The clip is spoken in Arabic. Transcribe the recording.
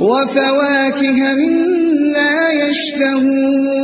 وفواكه مما يشتهون.